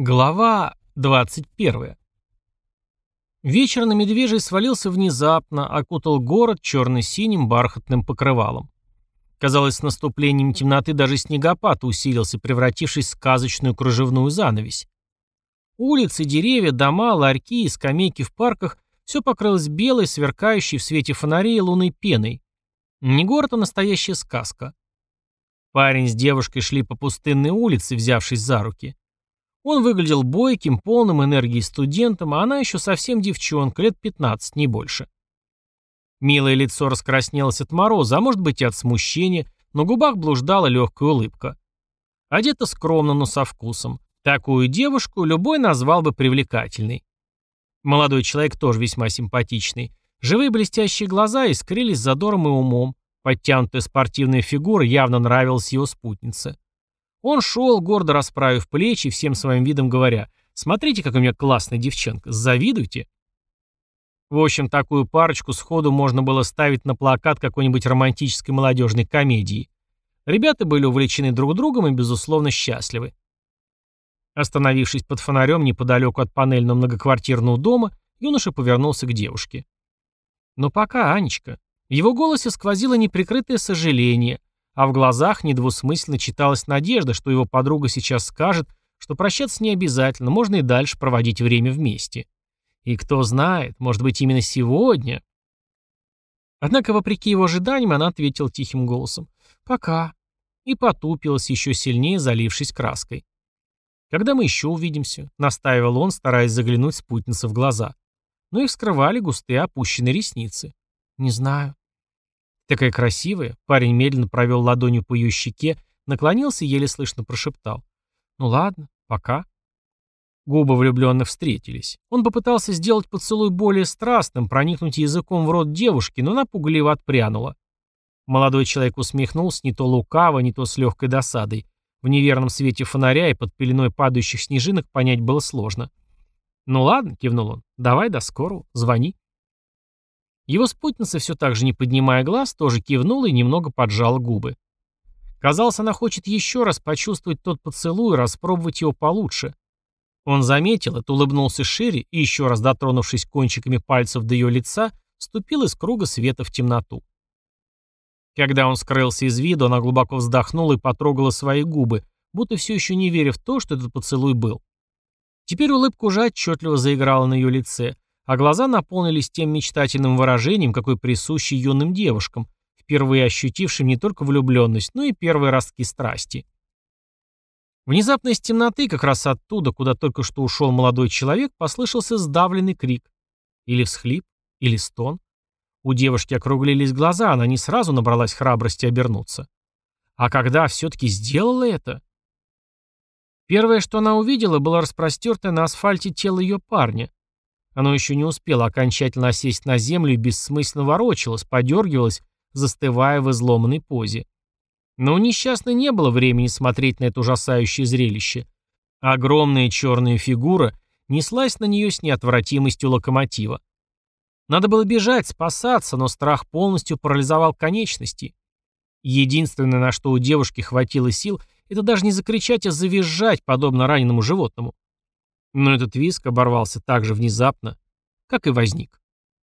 Глава 21. Вечер на Медвежий свалился внезапно, окутал город черно-синим бархатным покрывалом. Казалось, с наступлением темноты даже снегопад усилился, превратившись в сказочную кружевную занавесь. Улицы, деревья, дома, ларьки и скамейки в парках – все покрылось белой, сверкающей в свете фонарей лунной пеной. Не город, а настоящая сказка. Парень с девушкой шли по пустынной улице, взявшись за руки. Он выглядел бойким, полным энергии студентом, а она еще совсем девчонка, лет 15, не больше. Милое лицо раскраснелось от мороза, а может быть и от смущения, но губах блуждала легкая улыбка. Одета скромно, но со вкусом. Такую девушку любой назвал бы привлекательной. Молодой человек тоже весьма симпатичный. Живые блестящие глаза искрились задором и умом. Подтянутая спортивная фигура явно нравилась его спутнице. Он шел, гордо расправив плечи, всем своим видом говоря, «Смотрите, как у меня классная девчонка, завидуйте». В общем, такую парочку сходу можно было ставить на плакат какой-нибудь романтической молодежной комедии. Ребята были увлечены друг другом и, безусловно, счастливы. Остановившись под фонарем неподалеку от панельного многоквартирного дома, юноша повернулся к девушке. «Ну пока, Анечка». В его голосе сквозило неприкрытое сожаление, а в глазах недвусмысленно читалась надежда, что его подруга сейчас скажет, что прощаться не обязательно, можно и дальше проводить время вместе. И кто знает, может быть именно сегодня. Однако, вопреки его ожиданиям, она ответила тихим голосом «Пока» и потупилась, еще сильнее залившись краской. «Когда мы еще увидимся?» — настаивал он, стараясь заглянуть спутнице в глаза. Но их скрывали густые опущенные ресницы. «Не знаю». Такая красивая. Парень медленно провел ладонью по ее щеке, наклонился и еле слышно прошептал. «Ну ладно, пока». Губы влюбленных встретились. Он попытался сделать поцелуй более страстным, проникнуть языком в рот девушки, но она пугливо отпрянула. Молодой человек усмехнулся не то лукаво, не то с легкой досадой. В неверном свете фонаря и под пеленой падающих снежинок понять было сложно. «Ну ладно», — кивнул он, — «давай до скорого, звони». Его спутница, все так же не поднимая глаз, тоже кивнула и немного поджала губы. Казалось, она хочет еще раз почувствовать тот поцелуй и распробовать его получше. Он заметил это, улыбнулся шире и, еще раз дотронувшись кончиками пальцев до ее лица, ступил из круга света в темноту. Когда он скрылся из виду, она глубоко вздохнула и потрогала свои губы, будто все еще не веря в то, что этот поцелуй был. Теперь улыбка уже отчетливо заиграла на ее лице, а глаза наполнились тем мечтательным выражением, какой присущий юным девушкам, впервые ощутившим не только влюбленность, но и первые ростки страсти. Внезапно из темноты, как раз оттуда, куда только что ушел молодой человек, послышался сдавленный крик. Или всхлип, или стон. У девушки округлились глаза, она не сразу набралась храбрости обернуться. А когда все-таки сделала это? Первое, что она увидела, было распростертое на асфальте тело ее парня. Оно еще не успело окончательно осесть на землю и бессмысленно ворочалось, подергивалось, застывая в изломанной позе. Но у несчастной не было времени смотреть на это ужасающее зрелище. Огромная черная фигура неслась на нее с неотвратимостью локомотива. Надо было бежать, спасаться, но страх полностью парализовал конечности. Единственное, на что у девушки хватило сил, это даже не закричать, а завизжать, подобно раненому животному. Но этот виск оборвался так же внезапно, как и возник.